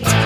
Wait.